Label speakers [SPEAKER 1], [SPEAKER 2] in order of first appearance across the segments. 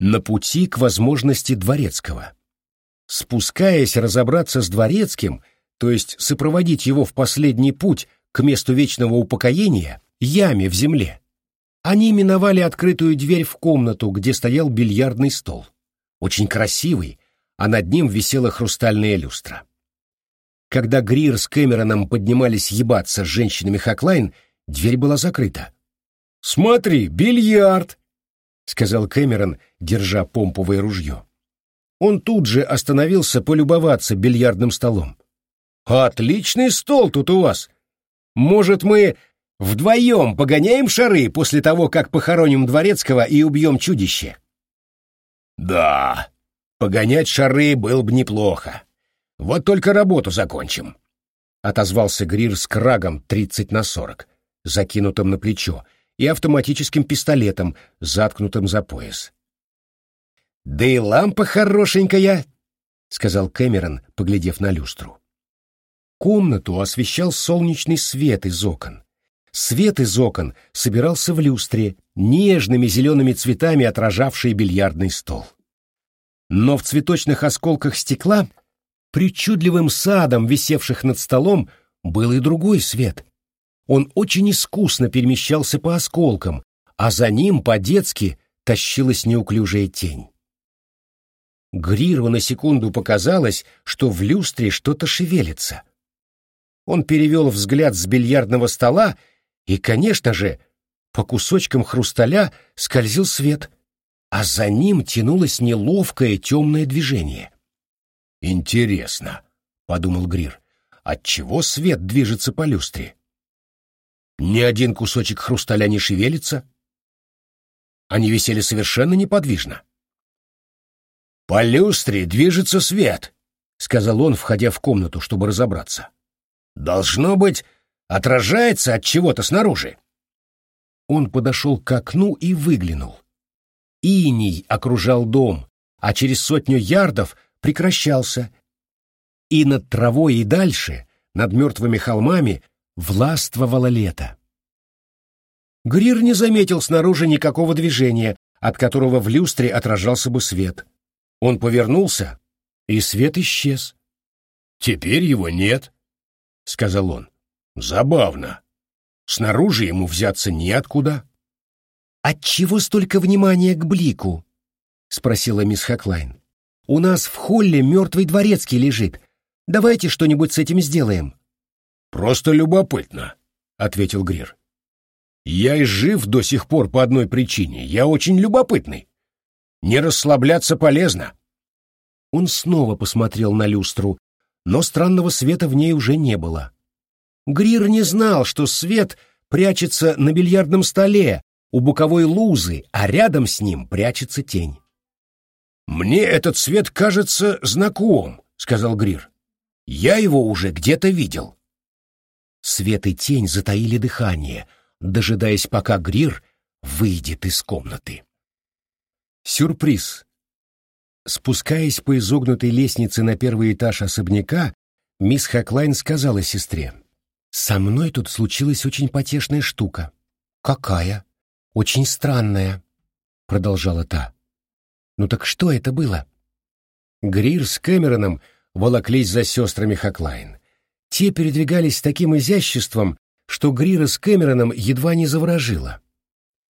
[SPEAKER 1] на пути к возможности дворецкого. Спускаясь разобраться с дворецким, то есть сопроводить его в последний путь к месту вечного упокоения, яме в земле, они миновали открытую дверь в комнату, где стоял бильярдный стол. Очень красивый, а над ним висела хрустальная люстра. Когда Грир с Кэмероном поднимались ебаться с женщинами Хаклайн, дверь была закрыта. «Смотри, бильярд!» — сказал Кэмерон, держа помповое ружье. Он тут же остановился полюбоваться бильярдным столом. «Отличный стол тут у вас! Может, мы вдвоем погоняем шары после того, как похороним Дворецкого и убьем чудище?» «Да, погонять шары было бы неплохо. Вот только работу закончим», — отозвался Грир с крагом тридцать на сорок, закинутым на плечо, и автоматическим пистолетом, заткнутым за пояс. «Да и лампа хорошенькая», — сказал Кэмерон, поглядев на люстру. Комнату освещал солнечный свет из окон. Свет из окон собирался в люстре, нежными зелеными цветами отражавший бильярдный стол. Но в цветочных осколках стекла, причудливым садом, висевших над столом, был и другой свет, он очень искусно перемещался по осколкам, а за ним по-детски тащилась неуклюжая тень. Гриру на секунду показалось, что в люстре что-то шевелится. Он перевел взгляд с бильярдного стола, и, конечно же, по кусочкам хрусталя скользил свет, а за ним тянулось неловкое темное движение. «Интересно», — подумал Грир, — «отчего свет движется по люстре?» Ни один кусочек хрусталя не шевелится. Они висели совершенно неподвижно. «По люстре движется свет», — сказал он, входя в комнату, чтобы разобраться. «Должно быть, отражается от чего-то снаружи». Он подошел к окну и выглянул. Иней окружал дом, а через сотню ярдов прекращался. И над травой и дальше, над мертвыми холмами, властвовало лето. Грир не заметил снаружи никакого движения, от которого в люстре отражался бы свет. Он повернулся, и свет исчез. «Теперь его нет», — сказал он. «Забавно. Снаружи ему взяться неоткуда». «Отчего столько внимания к блику?» — спросила мисс Хаклайн. «У нас в холле мертвый дворецкий лежит. Давайте что-нибудь с этим сделаем». «Просто любопытно», — ответил Грир. «Я и жив до сих пор по одной причине. Я очень любопытный. Не расслабляться полезно». Он снова посмотрел на люстру, но странного света в ней уже не было. Грир не знал, что свет прячется на бильярдном столе у боковой лузы, а рядом с ним прячется тень. «Мне этот свет кажется знаком», — сказал Грир. «Я его уже где-то видел». Свет и тень затаили дыхание, дожидаясь, пока Грир выйдет из комнаты. Сюрприз. Спускаясь по изогнутой лестнице на первый этаж особняка, мисс Хаклайн сказала сестре, «Со мной тут случилась очень потешная штука». «Какая?» «Очень странная», — продолжала та. «Ну так что это было?» Грир с Кэмероном волоклись за сестрами Хаклайн. Те передвигались с таким изяществом, что Грира с Кэмероном едва не заворожило.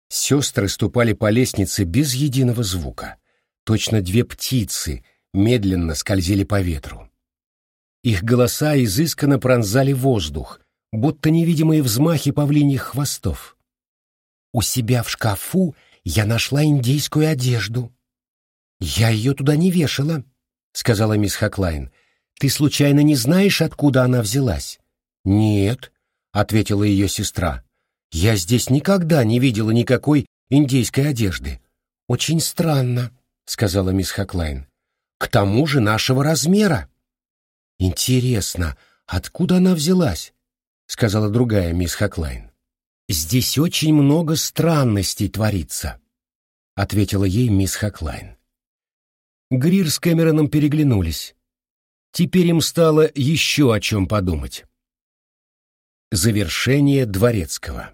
[SPEAKER 1] Сестры ступали по лестнице без единого звука. Точно две птицы медленно скользили по ветру. Их голоса изысканно пронзали воздух, будто невидимые взмахи павлиньих хвостов. «У себя в шкафу я нашла индейскую одежду». «Я ее туда не вешала», — сказала мисс Хаклайн. Ты случайно не знаешь, откуда она взялась? Нет, ответила ее сестра. Я здесь никогда не видела никакой индейской одежды. Очень странно, сказала мисс Хаклайн. К тому же нашего размера. Интересно, откуда она взялась? сказала другая мисс Хаклайн. Здесь очень много странностей творится, ответила ей мисс Хаклайн. Грир с Кэмероном переглянулись. Теперь им стало еще о чем подумать. Завершение Дворецкого.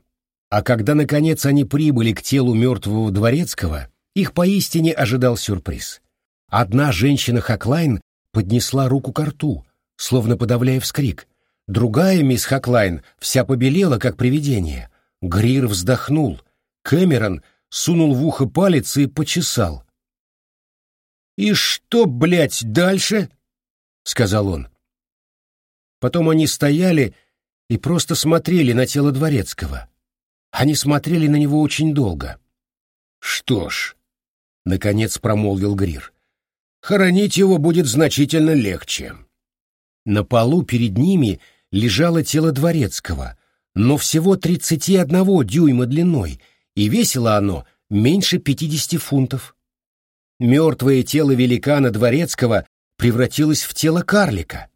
[SPEAKER 1] А когда, наконец, они прибыли к телу мертвого Дворецкого, их поистине ожидал сюрприз. Одна женщина Хаклайн поднесла руку к рту, словно подавляя вскрик. Другая мисс Хаклайн вся побелела, как привидение. Грир вздохнул. Кэмерон сунул в ухо палец и почесал. «И что, блядь, дальше?» — сказал он. Потом они стояли и просто смотрели на тело Дворецкого. Они смотрели на него очень долго. «Что ж», — наконец промолвил Грир, — «хоронить его будет значительно легче». На полу перед ними лежало тело Дворецкого, но всего 31 дюйма длиной, и весило оно меньше 50 фунтов. Мертвое тело великана Дворецкого превратилось в тело карлика.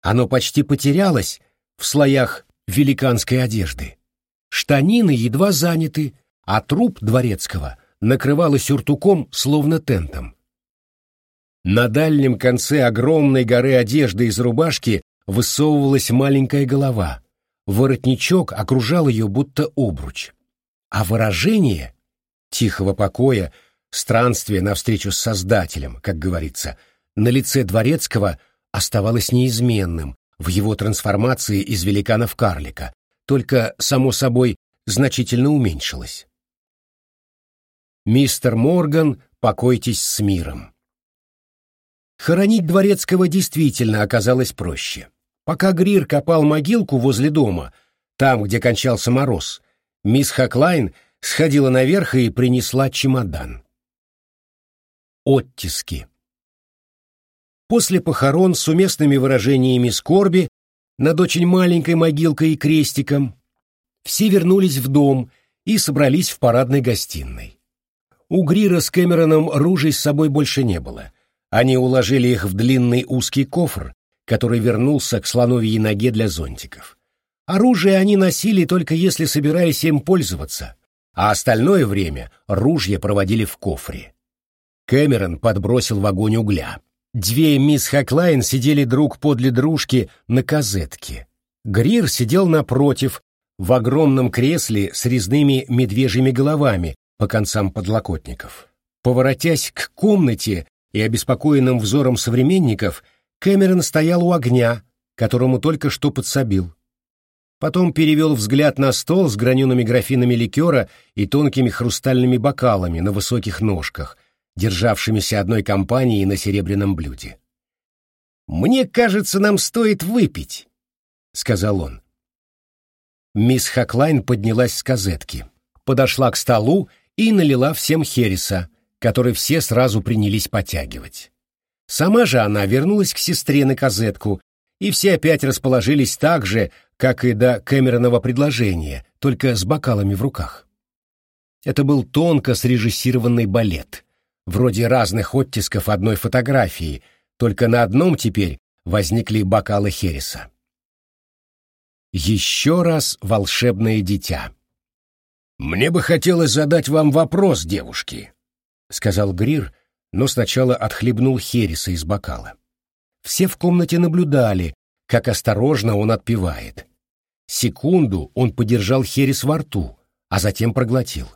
[SPEAKER 1] Оно почти потерялось в слоях великанской одежды. Штанины едва заняты, а труп Дворецкого накрывало сюртуком, словно тентом. На дальнем конце огромной горы одежды из рубашки высовывалась маленькая голова. Воротничок окружал ее будто обруч. А выражение тихого покоя, странствия навстречу с Создателем, как говорится, на лице Дворецкого оставалось неизменным в его трансформации из великана в карлика, только, само собой, значительно уменьшилось. «Мистер Морган, покойтесь с миром». Хоронить Дворецкого действительно оказалось проще. Пока Грир копал могилку возле дома, там, где кончался мороз, мисс Хаклайн сходила наверх и принесла чемодан. Оттиски. После похорон с уместными выражениями скорби над очень маленькой могилкой и крестиком все вернулись в дом и собрались в парадной гостиной. У Грира с Кэмероном ружей с собой больше не было — они уложили их в длинный узкий кофр, который вернулся к слоновьей ноге для зонтиков. Оружие они носили только если собирались им пользоваться, а остальное время ружья проводили в кофре. Кэмерон подбросил в огонь угля. Две мисс Хаклайн сидели друг подле дружки на козетке. Грир сидел напротив, в огромном кресле с резными медвежьими головами по концам подлокотников. Поворотясь к комнате, и обеспокоенным взором современников Кэмерон стоял у огня, которому только что подсобил. Потом перевел взгляд на стол с гранеными графинами ликера и тонкими хрустальными бокалами на высоких ножках, державшимися одной компанией на серебряном блюде. «Мне кажется, нам стоит выпить», — сказал он. Мисс Хаклайн поднялась с казетки, подошла к столу и налила всем хереса, который все сразу принялись потягивать. Сама же она вернулась к сестре на казетку, и все опять расположились так же, как и до Кэмеронова предложения, только с бокалами в руках. Это был тонко срежиссированный балет, вроде разных оттисков одной фотографии, только на одном теперь возникли бокалы Хереса. Еще раз волшебное дитя. «Мне бы хотелось задать вам вопрос, девушки», — сказал Грир, но сначала отхлебнул хереса из бокала. Все в комнате наблюдали, как осторожно он отпивает. Секунду он подержал херес во рту, а затем проглотил.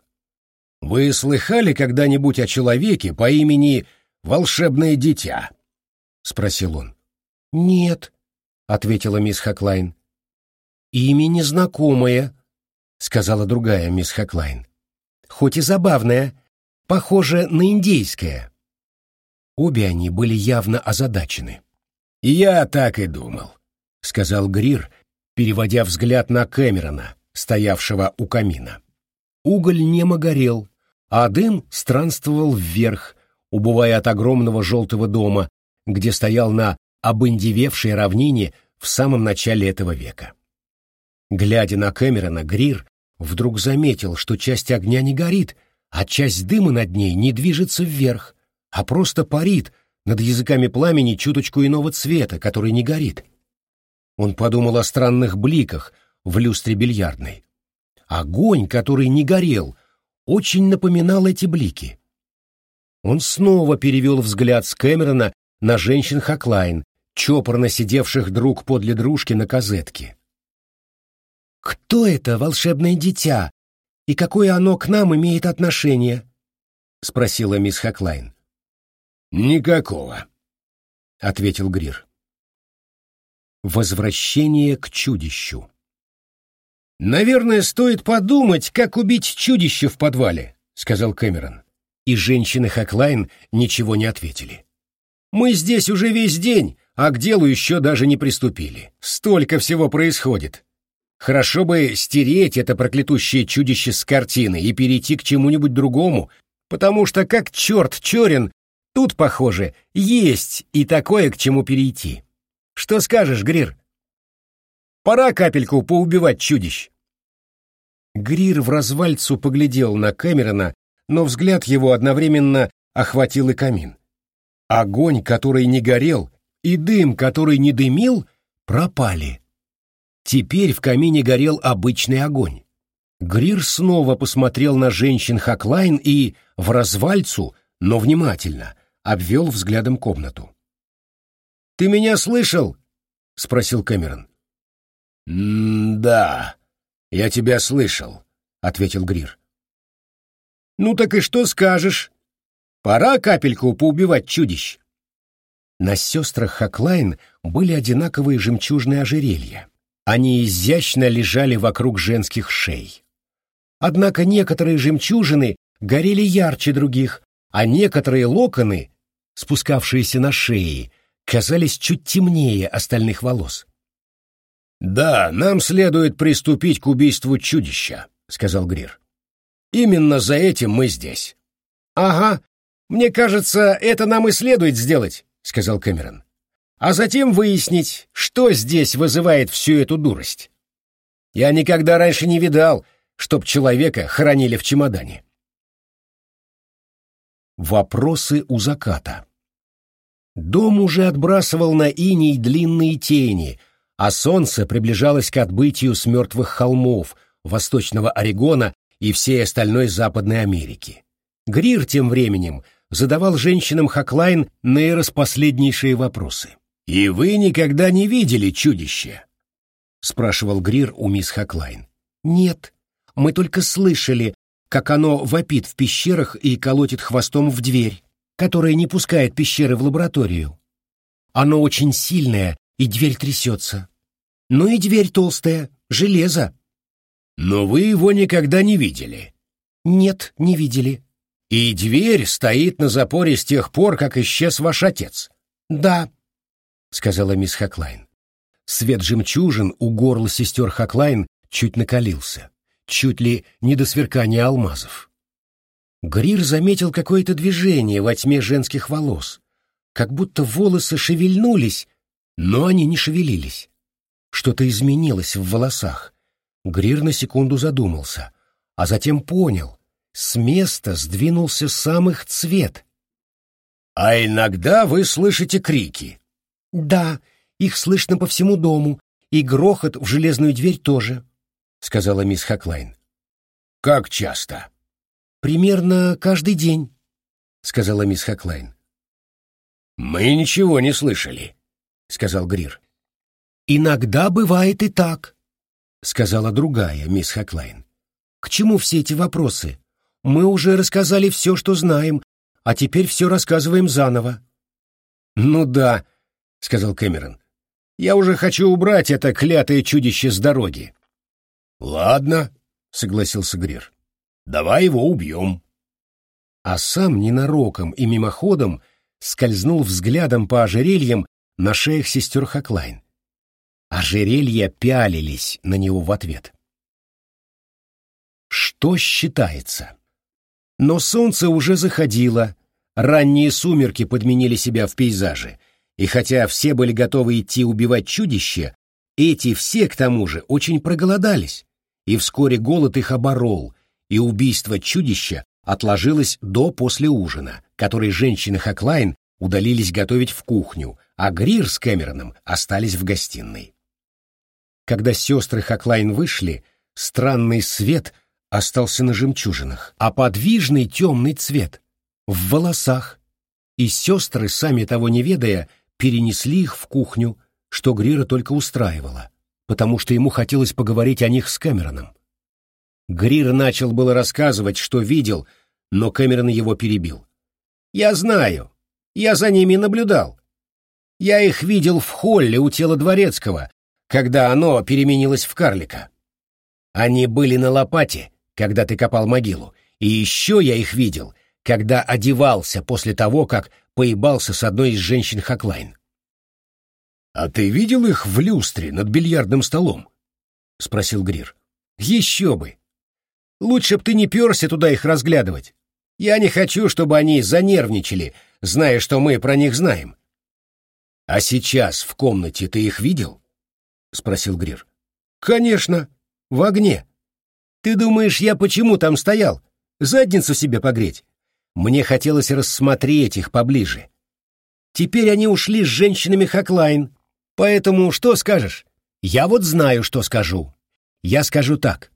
[SPEAKER 1] «Вы слыхали когда-нибудь о человеке по имени Волшебное Дитя?» — спросил он. «Нет», — ответила мисс Хаклайн. «Имя незнакомое», — сказала другая мисс Хаклайн. «Хоть и забавное, похоже на индейское. Обе они были явно озадачены. «Я так и думал», — сказал Грир, переводя взгляд на Кэмерона, стоявшего у камина. Уголь немо горел, а дым странствовал вверх, убывая от огромного желтого дома, где стоял на обындевевшей равнине в самом начале этого века. Глядя на Кэмерона, Грир вдруг заметил, что часть огня не горит, а часть дыма над ней не движется вверх, а просто парит над языками пламени чуточку иного цвета, который не горит. Он подумал о странных бликах в люстре бильярдной. Огонь, который не горел, очень напоминал эти блики. Он снова перевел взгляд с Кэмерона на женщин Хаклайн, чопорно сидевших друг подле дружки на козетке. «Кто это волшебное дитя?» и какое оно к нам имеет отношение?» — спросила мисс Хаклайн.
[SPEAKER 2] Никакого,
[SPEAKER 1] ответил Грир. Возвращение к чудищу. Наверное, стоит подумать, как убить чудище в подвале, сказал Кэмерон. И женщины Хаклайн ничего не ответили. Мы здесь уже весь день, а к делу еще даже не приступили. Столько всего происходит. Хорошо бы стереть это проклятущее чудище с картины и перейти к чему-нибудь другому, потому что, как черт черен, тут, похоже, есть и такое, к чему перейти. Что скажешь, Грир? Пора капельку поубивать чудищ. Грир в развальцу поглядел на Кэмерона, но взгляд его одновременно охватил и камин. Огонь, который не горел, и дым, который не дымил, пропали. Теперь в камине горел обычный огонь. Грир снова посмотрел на женщин Хаклайн и, в развальцу, но внимательно, обвел взглядом комнату. «Ты меня слышал?» — спросил Кэмерон.
[SPEAKER 2] «Да, я тебя слышал», — ответил Грир.
[SPEAKER 1] «Ну так и что скажешь? Пора капельку поубивать чудищ». На сестрах Хаклайн были одинаковые жемчужные ожерелья. Они изящно лежали вокруг женских шей. Однако некоторые жемчужины горели ярче других, а некоторые локоны, спускавшиеся на шеи, казались чуть темнее остальных волос.
[SPEAKER 2] «Да, нам следует приступить к убийству чудища», — сказал Грир. «Именно за этим мы здесь».
[SPEAKER 1] «Ага, мне кажется, это нам и следует сделать», — сказал Кэмерон а затем выяснить, что здесь вызывает всю эту дурость. Я никогда раньше не видал, чтоб человека хранили в чемодане. Вопросы у заката. Дом уже отбрасывал на иней длинные тени, а солнце приближалось к отбытию с мертвых холмов восточного Орегона и всей остальной Западной Америки. Грир тем временем задавал женщинам Хаклайн наираспоследнейшие вопросы.
[SPEAKER 2] «И вы никогда не видели чудище?»
[SPEAKER 1] — спрашивал Грир у мисс Хаклайн. «Нет, мы только слышали, как оно вопит в пещерах и колотит хвостом в дверь, которая не пускает пещеры в лабораторию. Оно очень сильное, и дверь трясется. Ну и дверь толстая, железо».
[SPEAKER 2] «Но вы его никогда не видели?»
[SPEAKER 1] «Нет, не видели».
[SPEAKER 2] «И дверь стоит на запоре с тех пор, как исчез ваш отец?»
[SPEAKER 1] «Да», — сказала мисс Хаклайн. Свет жемчужин у горла сестер Хаклайн чуть накалился, чуть ли не до сверкания алмазов. Грир заметил какое-то движение во тьме женских волос, как будто волосы шевельнулись, но они не шевелились. Что-то изменилось в волосах. Грир на секунду задумался, а затем понял — с места сдвинулся сам их цвет.
[SPEAKER 2] «А иногда вы слышите крики»,
[SPEAKER 1] «Да, их слышно по всему дому, и грохот в железную дверь тоже», — сказала мисс Хаклайн.
[SPEAKER 2] «Как часто?»
[SPEAKER 1] «Примерно каждый день», — сказала мисс Хаклайн.
[SPEAKER 2] «Мы ничего не слышали», — сказал Грир.
[SPEAKER 1] «Иногда бывает и так», — сказала другая мисс Хаклайн. «К чему все эти вопросы? Мы уже рассказали все, что знаем, а теперь все рассказываем заново».
[SPEAKER 2] «Ну да», — сказал Кэмерон. «Я уже хочу убрать это клятое чудище с дороги». «Ладно», — согласился Грир. «Давай его убьем».
[SPEAKER 1] А сам ненароком и мимоходом скользнул взглядом по ожерельям на шеях сестер Хаклайн. Ожерелья пялились на него в ответ. Что считается? Но солнце уже заходило, ранние сумерки подменили себя в пейзаже, и хотя все были готовы идти убивать чудище, эти все, к тому же, очень проголодались, и вскоре голод их оборол, и убийство чудища отложилось до после ужина, который женщины Хаклайн удалились готовить в кухню, а Грир с Кэмероном остались в гостиной. Когда сестры Хаклайн вышли, странный свет остался на жемчужинах, а подвижный темный цвет — в волосах, и сестры, сами того не ведая, перенесли их в кухню, что Грира только устраивало, потому что ему хотелось поговорить о них с Кэмероном. Грир начал было рассказывать, что видел, но Кэмерон его перебил. «Я знаю. Я за ними наблюдал. Я их видел в холле у тела Дворецкого, когда оно переменилось в карлика. Они были на лопате, когда ты копал могилу, и еще я их видел, когда одевался после того, как поебался с одной из женщин Хаклайн. «А ты видел их в люстре над бильярдным столом?» — спросил Грир. «Еще бы! Лучше б ты не перся туда их разглядывать. Я не хочу, чтобы они занервничали, зная, что мы про них знаем». «А сейчас в комнате ты их видел?» — спросил Грир. «Конечно, в огне. Ты думаешь, я почему там стоял? Задницу себе погреть? Мне хотелось рассмотреть их поближе. Теперь они ушли с женщинами Хаклайн, поэтому что скажешь? Я вот знаю, что скажу. Я скажу так.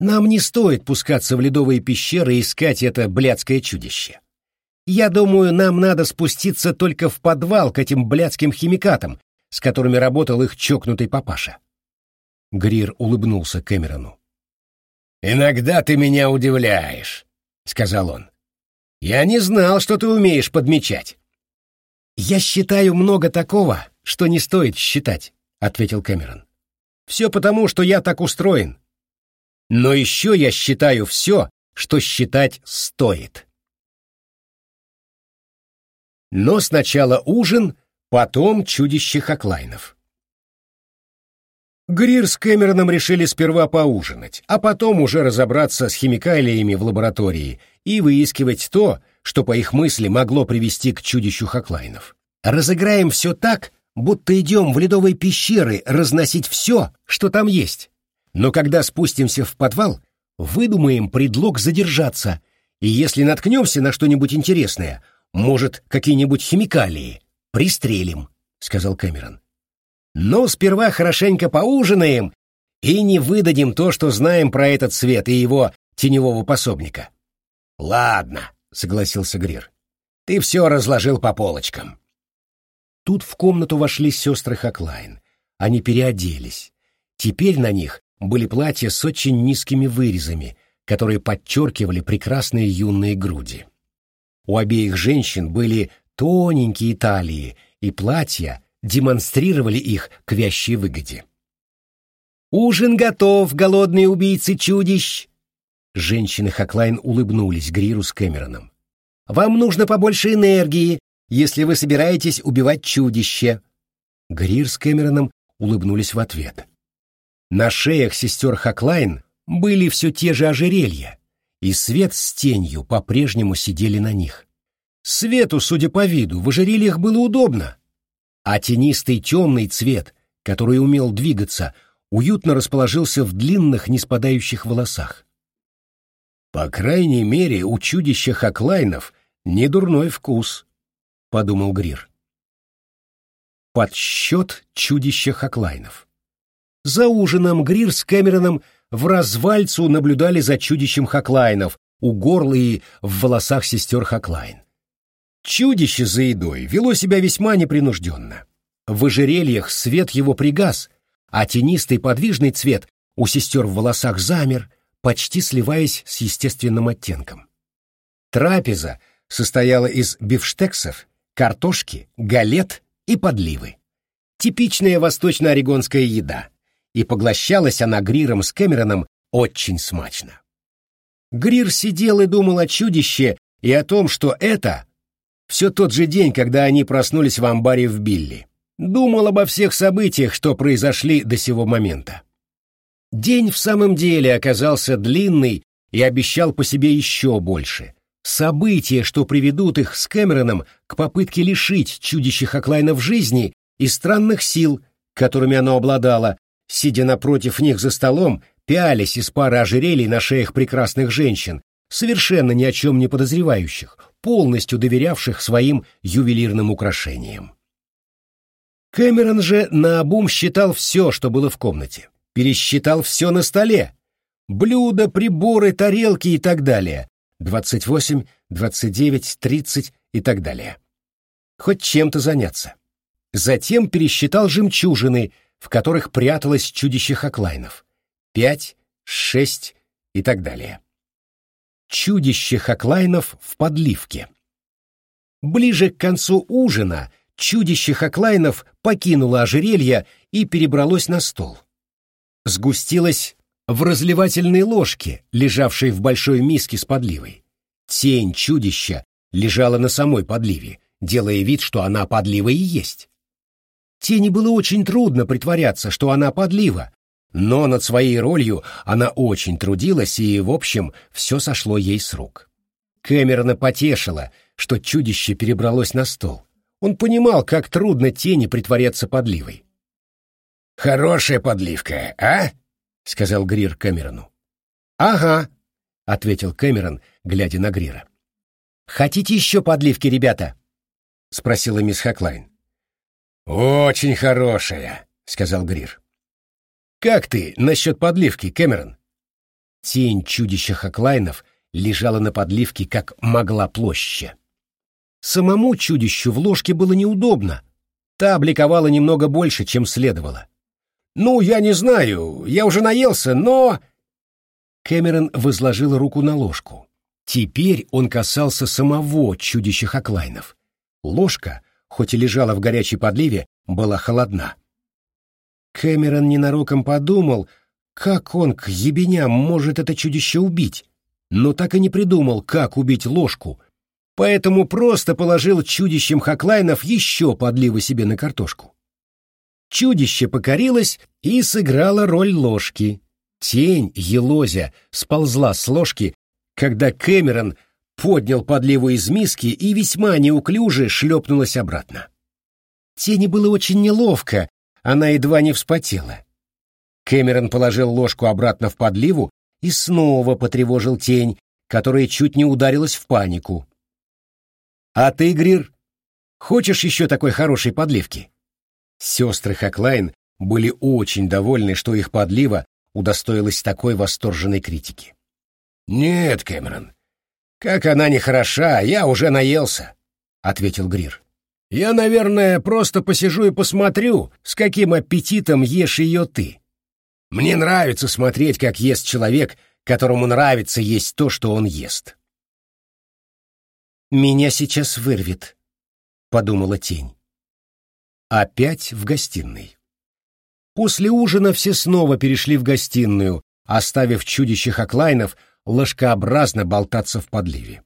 [SPEAKER 1] Нам не стоит пускаться в ледовые пещеры и искать это блядское чудище. Я думаю, нам надо спуститься только в подвал к этим блядским химикатам, с которыми работал их чокнутый папаша. Грир улыбнулся Кэмерону. «Иногда ты меня удивляешь», — сказал он. Я не знал, что ты умеешь подмечать. Я считаю много такого, что не стоит считать, ответил Кэмерон. Все потому, что я так устроен. Но еще я считаю все, что считать стоит. Но сначала ужин, потом чудище Хаклайнов. Грир с Кэмероном решили сперва поужинать, а потом уже разобраться с химикалиями в лаборатории и выискивать то, что, по их мысли, могло привести к чудищу Хаклайнов. Разыграем все так, будто идем в ледовые пещеры разносить все, что там есть. Но когда спустимся в подвал, выдумаем предлог задержаться, и если наткнемся на что-нибудь интересное, может, какие-нибудь химикалии, пристрелим, — сказал Кэмерон. Но сперва хорошенько поужинаем и не выдадим то, что знаем про этот свет и его теневого пособника. Ладно, согласился Грир. Ты все разложил по полочкам. Тут в комнату вошли сестры Хаклайн. Они переоделись. Теперь на них были платья с очень низкими вырезами, которые подчеркивали прекрасные юные груди. У обеих женщин были тоненькие талии, и платья демонстрировали их к вящей выгоде. «Ужин готов, голодные убийцы чудищ!» Женщины Хаклайн улыбнулись Гриру с Кэмероном. «Вам нужно побольше энергии, если вы собираетесь убивать чудище!» Грир с Кэмероном улыбнулись в ответ. На шеях сестер Хаклайн были все те же ожерелья, и свет с тенью по-прежнему сидели на них. Свету, судя по виду, в ожерельях было удобно, а тенистый темный цвет, который умел двигаться, уютно расположился в длинных неспадающих волосах. «По крайней мере, у чудища Хаклайнов не дурной вкус», — подумал Грир. Подсчет чудища Хаклайнов. За ужином Грир с Кэмероном в развальцу наблюдали за чудищем Хаклайнов у горла и в волосах сестер Хаклайн. Чудище за едой вело себя весьма непринужденно. В ожерельях свет его пригас, а тенистый подвижный цвет у сестер в волосах замер, почти сливаясь с естественным оттенком. Трапеза состояла из бифштексов, картошки, галет и подливы. Типичная восточно-орегонская еда, и поглощалась она Гриром с Кэмероном очень смачно. Грир сидел и думал о чудище и о том, что это все тот же день, когда они проснулись в амбаре в Билли. Думал обо всех событиях, что произошли до сего момента. День в самом деле оказался длинный и обещал по себе еще больше. События, что приведут их с Кэмероном к попытке лишить чудище Хаклайна в жизни и странных сил, которыми оно обладало, сидя напротив них за столом, пялись из пары ожерелий на шеях прекрасных женщин, совершенно ни о чем не подозревающих, полностью доверявших своим ювелирным украшениям. Кэмерон же наобум считал все, что было в комнате. Пересчитал все на столе. Блюда, приборы, тарелки и так далее. Двадцать восемь, двадцать девять, тридцать и так далее. Хоть чем-то заняться. Затем пересчитал жемчужины, в которых пряталось чудище Хаклайнов. Пять, шесть и так далее. Чудище Хаклайнов в подливке. Ближе к концу ужина чудище Хаклайнов покинуло ожерелье и перебралось на стол. Сгустилось в разливательной ложке, лежавшей в большой миске с подливой. Тень чудища лежала на самой подливе, делая вид, что она подлива и есть. Тени было очень трудно притворяться, что она подлива, но над своей ролью она очень трудилась, и, в общем, все сошло ей с рук. Кэмерона потешила, что чудище перебралось на стол. Он понимал, как трудно тени притворяться подливой.
[SPEAKER 2] «Хорошая подливка, а?» — сказал Грир Кэмерону.
[SPEAKER 1] «Ага», — ответил Кэмерон, глядя на Грира. «Хотите еще подливки, ребята?» — спросила мисс Хаклайн.
[SPEAKER 2] «Очень хорошая», — сказал Грир.
[SPEAKER 1] «Как ты насчет подливки, Кэмерон?» Тень чудища Хаклайнов лежала на подливке, как могла площадь. Самому чудищу в ложке было неудобно. Та обликовала немного больше, чем следовало. «Ну, я не знаю, я уже наелся, но...» Кэмерон возложил руку на ложку. Теперь он касался самого чудища Хаклайнов. Ложка, хоть и лежала в горячей подливе, была холодна. Кэмерон ненароком подумал, как он к ебеням может это чудище убить, но так и не придумал, как убить ложку, поэтому просто положил чудищем Хаклайнов еще подливы себе на картошку. Чудище покорилось и сыграло роль ложки. Тень, елозя, сползла с ложки, когда Кэмерон поднял подливу из миски и весьма неуклюже шлепнулась обратно. Тени было очень неловко, она едва не вспотела. Кэмерон положил ложку обратно в подливу и снова потревожил тень, которая чуть не ударилась в панику. «А ты, Грир, хочешь еще такой хорошей подливки?» Сестры Хаклайн были очень довольны, что их подлива удостоилась такой восторженной критики.
[SPEAKER 2] «Нет, Кэмерон, как она не хороша, я уже наелся», — ответил Грир. «Я, наверное, просто посижу и посмотрю, с каким аппетитом ешь ее ты. Мне нравится смотреть, как ест человек, которому нравится есть то, что он ест».
[SPEAKER 1] «Меня сейчас вырвет», — подумала тень. Опять в гостиной. После ужина все снова перешли в гостиную, оставив чудище Хаклайнов ложкообразно болтаться в подливе.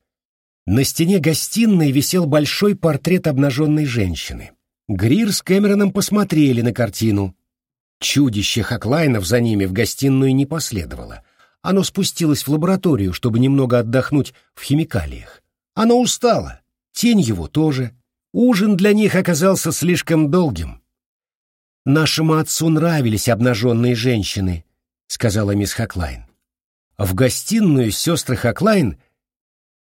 [SPEAKER 1] На стене гостиной висел большой портрет обнаженной женщины. Грир с Кэмероном посмотрели на картину. Чудище Хаклайнов за ними в гостиную не последовало. Оно спустилось в лабораторию, чтобы немного отдохнуть в химикалиях. Оно устало, тень его тоже. Ужин для них оказался слишком долгим. «Нашему отцу нравились обнаженные женщины», — сказала мисс Хаклайн. В гостиную сестры Хаклайн,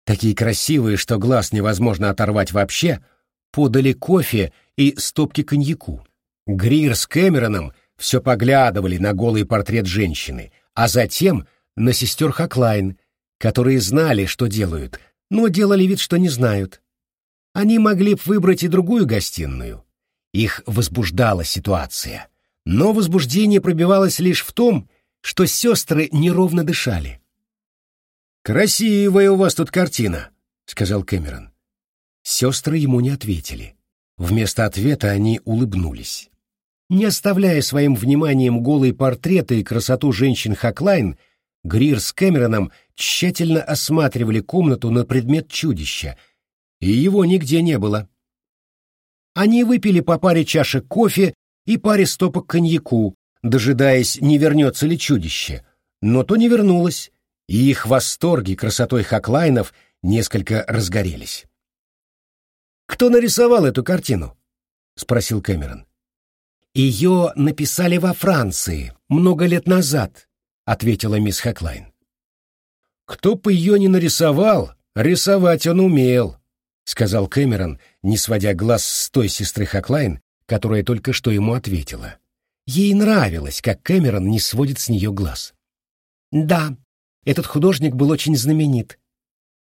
[SPEAKER 1] такие красивые, что глаз невозможно оторвать вообще, подали кофе и стопки коньяку. Грир с Кэмероном все поглядывали на голый портрет женщины, а затем на сестер Хаклайн, которые знали, что делают, но делали вид, что не знают. Они могли бы выбрать и другую гостиную. Их возбуждала ситуация. Но возбуждение пробивалось лишь в том, что сестры неровно дышали.
[SPEAKER 2] «Красивая у вас тут картина», — сказал Кэмерон.
[SPEAKER 1] Сестры ему не ответили. Вместо ответа они улыбнулись. Не оставляя своим вниманием голые портреты и красоту женщин Хаклайн, Грир с Кэмероном тщательно осматривали комнату на предмет чудища, и его нигде не было. Они выпили по паре чашек кофе и паре стопок коньяку, дожидаясь, не вернется ли чудище, но то не вернулось, и их восторги красотой Хаклайнов несколько разгорелись. «Кто нарисовал эту картину?» — спросил Кэмерон. «Ее написали во Франции много лет назад», — ответила мисс Хаклайн.
[SPEAKER 2] «Кто бы ее не нарисовал, рисовать он умел», — сказал Кэмерон, не сводя глаз с той сестры Хаклайн, которая только что ему ответила.
[SPEAKER 1] Ей нравилось, как Кэмерон не сводит с нее глаз. «Да, этот художник был очень знаменит».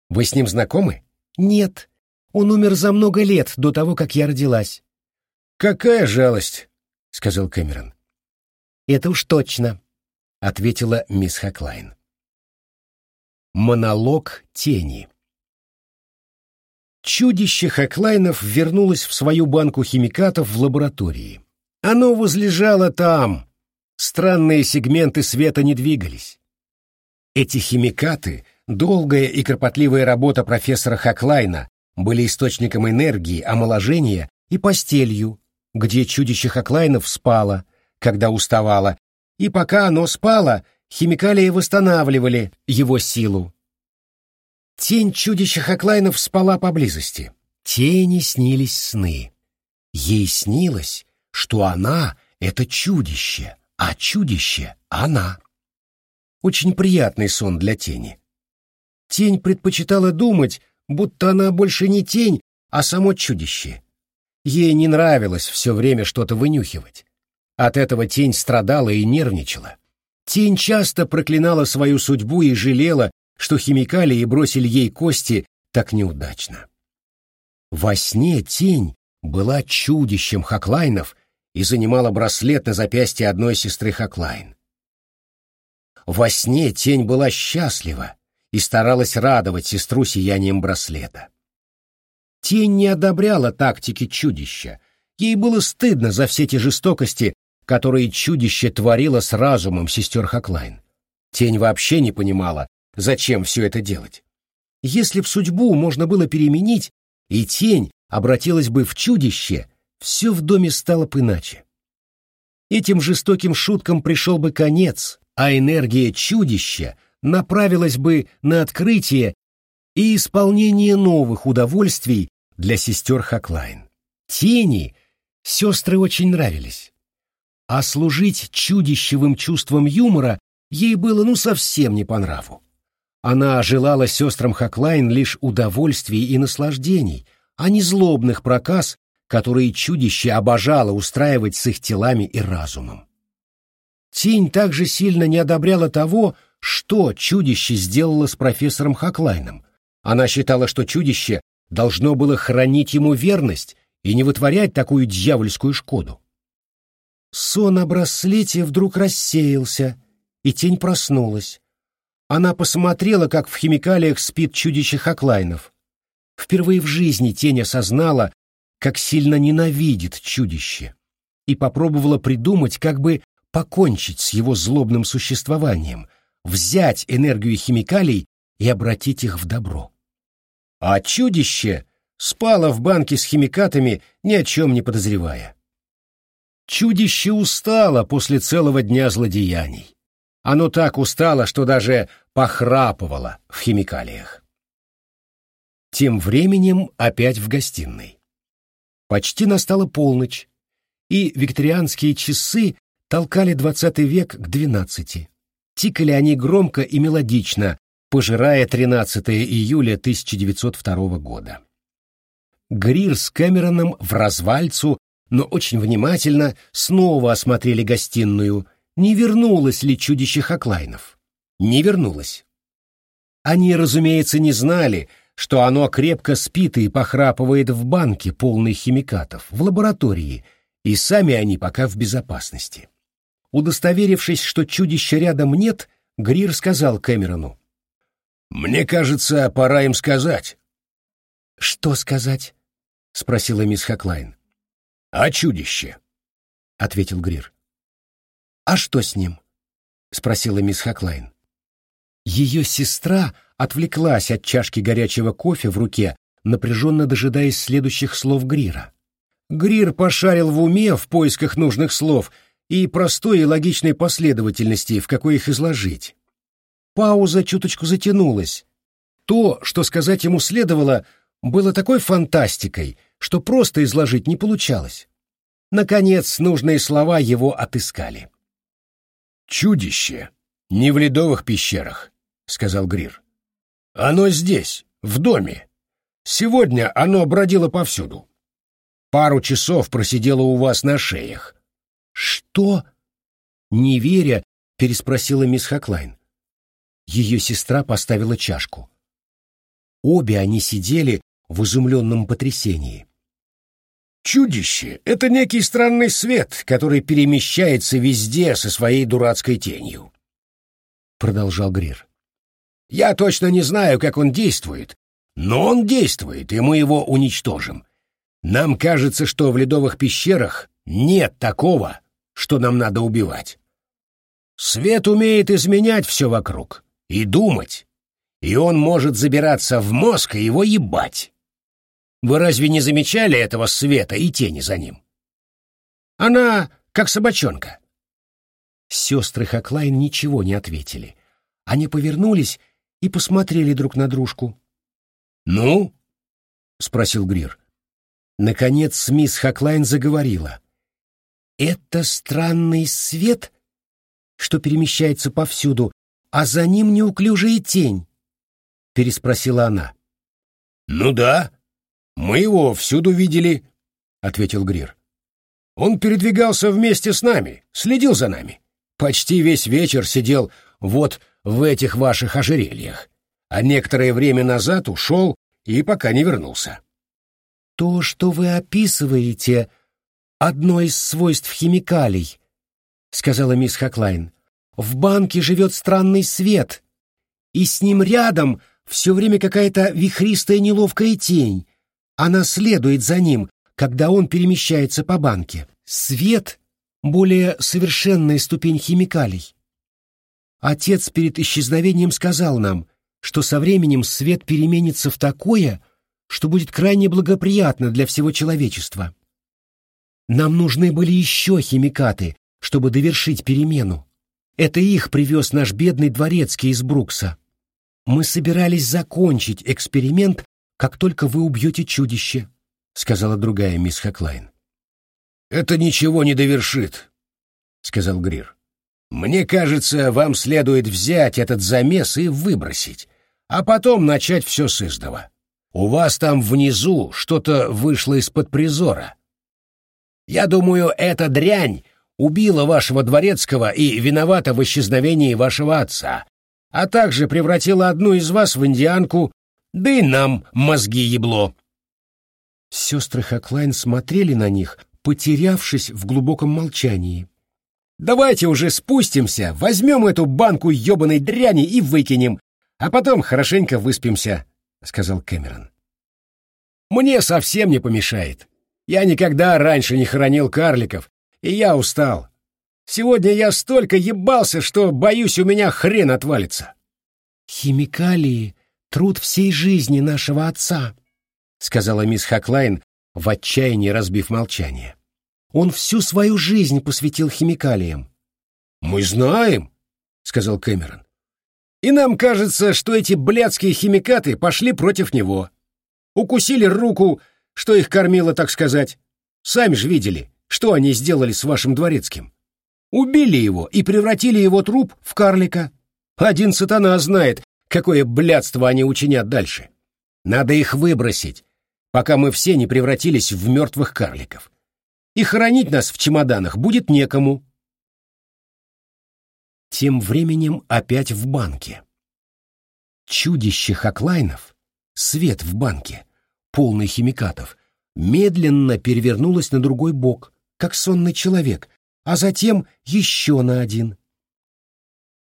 [SPEAKER 2] «Вы с ним знакомы?»
[SPEAKER 1] «Нет, он умер за много лет до того, как я родилась».
[SPEAKER 2] «Какая жалость», — сказал Кэмерон.
[SPEAKER 1] «Это уж точно», — ответила мисс Хаклайн. Монолог тени. Чудище Хаклайнов вернулось в свою банку химикатов в лаборатории. Оно возлежало там. Странные сегменты света не двигались. Эти химикаты, долгая и кропотливая работа профессора Хаклайна, были источником энергии, омоложения и постелью, где чудище Хаклайнов спало, когда уставало, и пока оно спало, химикалии восстанавливали его силу. Тень чудища Хаклайнов спала поблизости. Тени снились сны. Ей снилось, что она — это чудище, а чудище — она. Очень приятный сон для тени. Тень предпочитала думать, будто она больше не тень, а само чудище. Ей не нравилось все время что-то вынюхивать. От этого тень страдала и нервничала. Тень часто проклинала свою судьбу и жалела, что химикалии бросили ей кости так неудачно. Во сне тень была чудищем Хаклайнов и занимала браслет на запястье одной сестры Хаклайн. Во сне тень была счастлива и старалась радовать сестру сиянием браслета. Тень не одобряла тактики чудища, ей было стыдно за все те жестокости, которые чудище творило с разумом сестер Хаклайн. Тень вообще не понимала, Зачем все это делать? Если б судьбу можно было переменить, и тень обратилась бы в чудище, все в доме стало бы иначе. Этим жестоким шуткам пришел бы конец, а энергия чудища направилась бы на открытие и исполнение новых удовольствий для сестер Хаклайн. Тени сестры очень нравились. А служить чудищевым чувством юмора ей было ну совсем не по нраву. Она желала сестрам Хаклайн лишь удовольствий и наслаждений, а не злобных проказ, которые чудище обожало устраивать с их телами и разумом. Тень также сильно не одобряла того, что чудище сделало с профессором Хаклайном. Она считала, что чудище должно было хранить ему верность и не вытворять такую дьявольскую шкоду. Сон о браслете вдруг рассеялся, и тень проснулась. Она посмотрела, как в химикалиях спит чудище Хаклайнов. Впервые в жизни тень осознала, как сильно ненавидит чудище, и попробовала придумать, как бы покончить с его злобным существованием, взять энергию химикалий и обратить их в добро. А чудище спало в банке с химикатами, ни о чем не подозревая. Чудище устало после целого дня злодеяний. Оно так устало, что даже похрапывало в химикалиях. Тем временем опять в гостиной. Почти настала полночь, и викторианские часы толкали двадцатый век к двенадцати. Тикали они громко и мелодично, пожирая 13 июля 1902 года. Грир с Кэмероном в развальцу, но очень внимательно снова осмотрели гостиную — не вернулось ли чудище Хаклайнов. Не вернулось. Они, разумеется, не знали, что оно крепко спит и похрапывает в банке, полной химикатов, в лаборатории, и сами они пока в безопасности. Удостоверившись, что чудища рядом нет, Грир сказал Кэмерону. «Мне кажется, пора им сказать». «Что сказать?» — спросила мисс Хаклайн. «О чудище», — ответил Грир. «А что с ним?» — спросила мисс Хаклайн. Ее сестра отвлеклась от чашки горячего кофе в руке, напряженно дожидаясь следующих слов Грира. Грир пошарил в уме в поисках нужных слов и простой и логичной последовательности, в какой их изложить. Пауза чуточку затянулась. То, что сказать ему следовало, было такой фантастикой, что просто изложить не получалось. Наконец, нужные слова его отыскали. «Чудище! Не в ледовых пещерах», — сказал Грир. «Оно здесь, в доме. Сегодня оно бродило повсюду. Пару часов просидело у вас на шеях». «Что?» — не веря, переспросила мисс Хаклайн. Ее сестра поставила чашку. Обе они сидели в изумленном потрясении. Чудище — это некий странный свет, который перемещается везде со своей дурацкой тенью. Продолжал Грир.
[SPEAKER 2] Я точно не знаю, как он действует, но он действует, и мы его уничтожим. Нам кажется, что в ледовых пещерах нет такого, что нам надо убивать. Свет умеет изменять все вокруг и думать, и он может забираться в мозг и его ебать. Вы разве не замечали этого света и тени за ним? Она как собачонка.
[SPEAKER 1] Сестры Хаклайн ничего не ответили. Они повернулись и посмотрели друг на дружку.
[SPEAKER 2] «Ну?» — спросил Грир.
[SPEAKER 1] Наконец мисс Хаклайн заговорила. «Это странный свет, что перемещается повсюду, а за ним неуклюжая тень?» — переспросила она.
[SPEAKER 2] «Ну да, мы его всюду видели», — ответил Грир. Он передвигался вместе с нами, следил за нами. Почти весь вечер сидел вот в этих ваших ожерельях, а некоторое время назад ушел и пока не вернулся.
[SPEAKER 1] То, что вы описываете, одно из свойств химикалий, сказала мисс Хаклайн. В банке живет странный свет, и с ним рядом все время какая-то вихристая неловкая тень. Она следует за ним, когда он перемещается по банке. Свет — более совершенная ступень химикалий. Отец перед исчезновением сказал нам, что со временем свет переменится в такое, что будет крайне благоприятно для всего человечества. Нам нужны были еще химикаты, чтобы довершить перемену. Это их привез наш бедный дворецкий из Брукса. Мы собирались закончить эксперимент, как только вы убьете чудище. — сказала другая мисс Хаклайн.
[SPEAKER 2] «Это ничего не довершит», — сказал Грир. «Мне кажется, вам следует взять этот замес и выбросить, а потом начать все с издова. У вас там внизу что-то вышло из-под призора. Я думаю, эта дрянь убила вашего дворецкого и виновата в исчезновении вашего отца, а также превратила одну из вас в индианку, да и нам мозги ебло».
[SPEAKER 1] Сестры Хаклайн смотрели на них, потерявшись в глубоком молчании.
[SPEAKER 2] «Давайте уже спустимся, возьмем эту банку ебаной дряни и выкинем, а потом хорошенько выспимся», — сказал Кэмерон. «Мне совсем не помешает. Я никогда раньше не хоронил карликов, и я устал. Сегодня я столько ебался, что, боюсь, у меня хрен отвалится».
[SPEAKER 1] «Химикалии — труд всей жизни нашего отца», — сказала мисс Хаклайн, в отчаянии разбив молчание. «Он всю свою жизнь посвятил химикалиям».
[SPEAKER 2] «Мы знаем», — сказал Кэмерон. «И нам кажется, что эти блядские химикаты пошли против него. Укусили руку, что их кормило, так сказать. Сами же видели, что они сделали с вашим дворецким. Убили его и превратили его труп в карлика. Один сатана знает, какое блядство они учинят дальше. Надо их выбросить, пока мы все не превратились в мертвых карликов. И хоронить нас в чемоданах будет некому.
[SPEAKER 1] Тем временем опять в банке. Чудище Хаклайнов, свет в банке, полный химикатов, медленно перевернулось на другой бок, как сонный человек, а затем еще на один.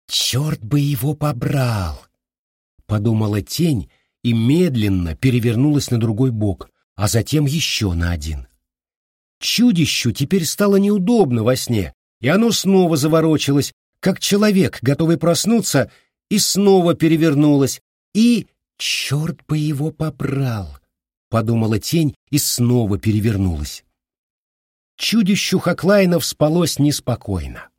[SPEAKER 1] «Черт бы его побрал!» — подумала тень, и медленно перевернулась на другой бок, а затем еще на один. Чудищу теперь стало неудобно во сне, и оно снова заворочилось, как человек, готовый проснуться, и снова перевернулось, и... «Черт бы его побрал!» — подумала тень и снова перевернулась. Чудищу Хаклайнов спалось неспокойно.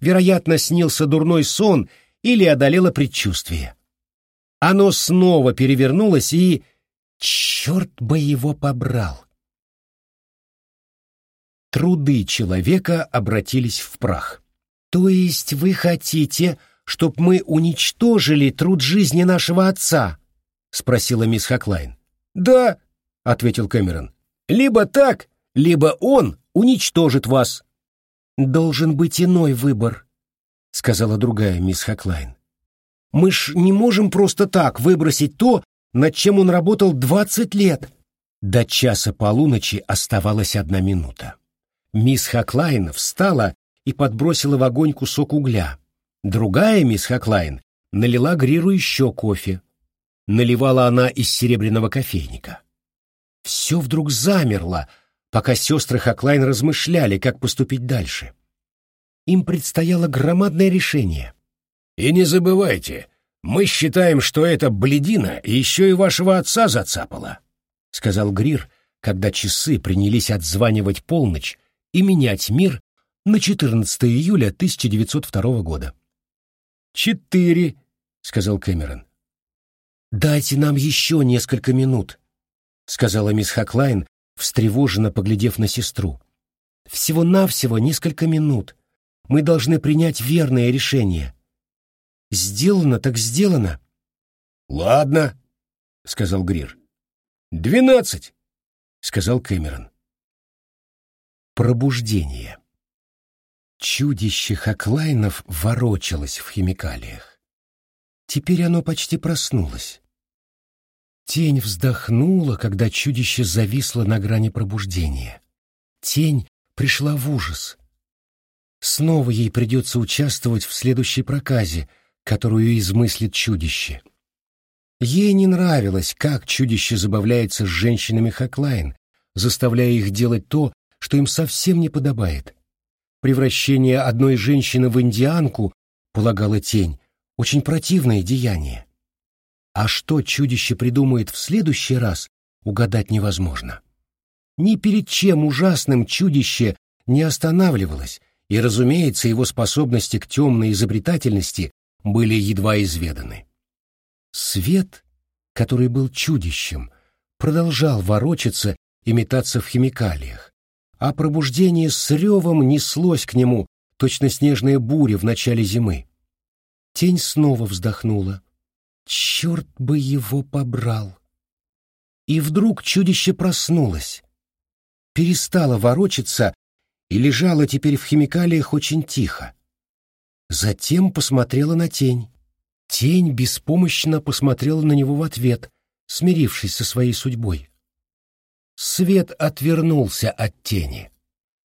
[SPEAKER 1] Вероятно, снился дурной сон или одолело предчувствие. Оно снова перевернулось и... Черт бы его побрал! Труды человека обратились в прах. То есть вы хотите, чтоб мы уничтожили труд жизни нашего отца? Спросила мисс Хаклайн.
[SPEAKER 2] Да, ответил Кэмерон. Либо так, либо он уничтожит вас.
[SPEAKER 1] Должен быть иной выбор, сказала другая мисс Хаклайн. Мы ж не можем просто так выбросить то, над чем он работал двадцать лет. До часа полуночи оставалась одна минута. Мисс Хаклайн встала и подбросила в огонь кусок угля. Другая мисс Хаклайн налила Гриру еще кофе. Наливала она из серебряного кофейника. Все вдруг замерло, пока сестры Хаклайн размышляли, как поступить дальше. Им предстояло громадное решение.
[SPEAKER 2] «И не забывайте, мы считаем, что эта бледина еще и вашего отца зацапала», — сказал Грир, когда часы принялись отзванивать полночь и менять мир на 14 июля 1902 года.
[SPEAKER 1] «Четыре», — сказал Кэмерон. «Дайте нам еще несколько минут», — сказала мисс Хаклайн, встревоженно поглядев на сестру. «Всего-навсего несколько минут. Мы должны принять верное решение. Сделано так сделано».
[SPEAKER 2] «Ладно», — сказал Грир. «Двенадцать» сказал Кэмерон.
[SPEAKER 1] Пробуждение. Чудище Хаклайнов ворочалось в химикалиях. Теперь оно почти проснулось. Тень вздохнула, когда чудище зависло на грани пробуждения. Тень пришла в ужас. Снова ей придется участвовать в следующей проказе, которую измыслит чудище. Ей не нравилось, как чудище забавляется с женщинами Хаклайн, заставляя их делать то, что им совсем не подобает. Превращение одной женщины в индианку, полагала тень, очень противное деяние. А что чудище придумает в следующий раз, угадать невозможно. Ни перед чем ужасным чудище не останавливалось, и, разумеется, его способности к темной изобретательности были едва изведаны. Свет, который был чудищем, продолжал ворочаться и метаться в химикалиях, а пробуждение с ревом неслось к нему, точно снежная буря в начале зимы. Тень снова вздохнула. Черт бы его побрал! И вдруг чудище проснулось, перестало ворочаться и лежало теперь в химикалиях очень тихо. Затем посмотрела на тень. Тень беспомощно посмотрела на него в ответ, смирившись со своей судьбой. Свет отвернулся от тени.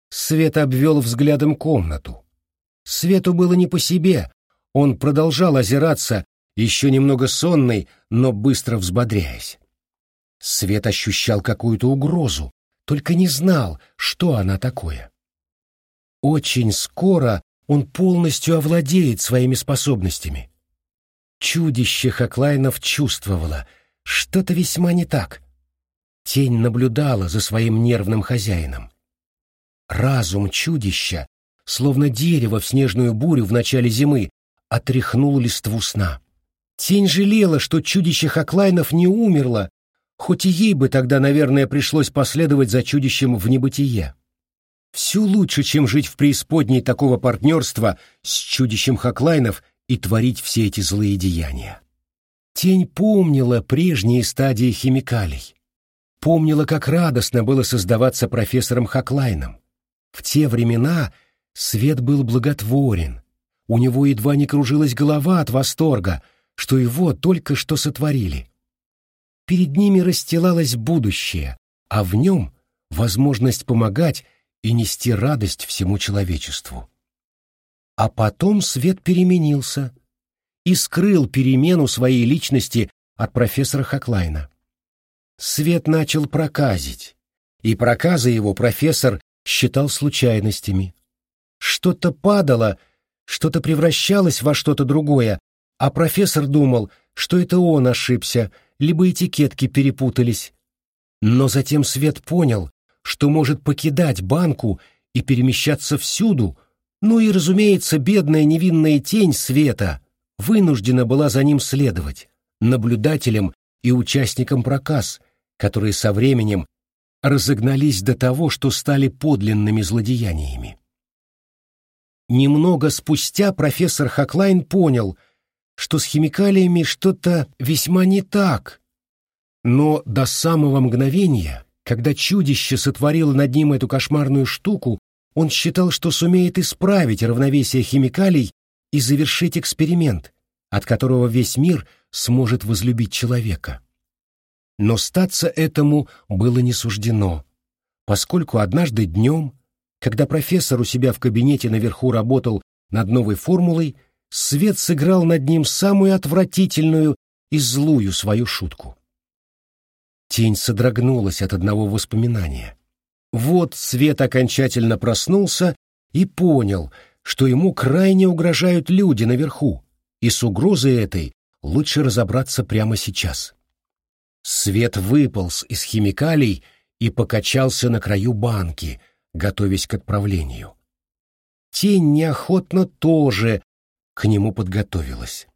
[SPEAKER 1] Свет обвел взглядом комнату. Свету было не по себе, он продолжал озираться, еще немного сонный, но быстро взбодряясь. Свет ощущал какую-то угрозу, только не знал, что она такое. Очень скоро он полностью овладеет своими способностями. Чудище Хаклайнов чувствовало, что-то весьма не так. Тень наблюдала за своим нервным хозяином. Разум чудища, словно дерево в снежную бурю в начале зимы, отряхнул листву сна. Тень жалела, что чудище Хаклайнов не умерло, хоть и ей бы тогда, наверное, пришлось последовать за чудищем в небытие. Все лучше, чем жить в преисподней такого партнерства с чудищем Хаклайнов и творить все эти злые деяния. Тень помнила прежние стадии химикалий, помнила, как радостно было создаваться профессором Хаклайном. В те времена свет был благотворен, у него едва не кружилась голова от восторга, что его только что сотворили. Перед ними расстилалось будущее, а в нем возможность помогать и нести радость всему человечеству. А потом свет переменился — и скрыл перемену своей личности от профессора Хаклайна. Свет начал проказить, и проказы его профессор считал случайностями. Что-то падало, что-то превращалось во что-то другое, а профессор думал, что это он ошибся, либо этикетки перепутались. Но затем Свет понял, что может покидать банку и перемещаться всюду, ну и, разумеется, бедная невинная тень Света вынуждена была за ним следовать, наблюдателем и участником проказ, которые со временем разогнались до того, что стали подлинными злодеяниями. Немного спустя профессор Хаклайн понял, что с химикалиями что-то весьма не так, но до самого мгновения, когда чудище сотворило над ним эту кошмарную штуку, он считал, что сумеет исправить равновесие химикалий и завершить эксперимент, от которого весь мир сможет возлюбить человека. Но статься этому было не суждено, поскольку однажды днем, когда профессор у себя в кабинете наверху работал над новой формулой, Свет сыграл над ним самую отвратительную и злую свою шутку. Тень содрогнулась от одного воспоминания. Вот Свет окончательно проснулся и понял, что ему крайне угрожают люди наверху, и с угрозой этой лучше разобраться прямо сейчас. Свет выполз из химикалий и покачался на краю банки, готовясь к отправлению. Тень неохотно тоже к нему подготовилась.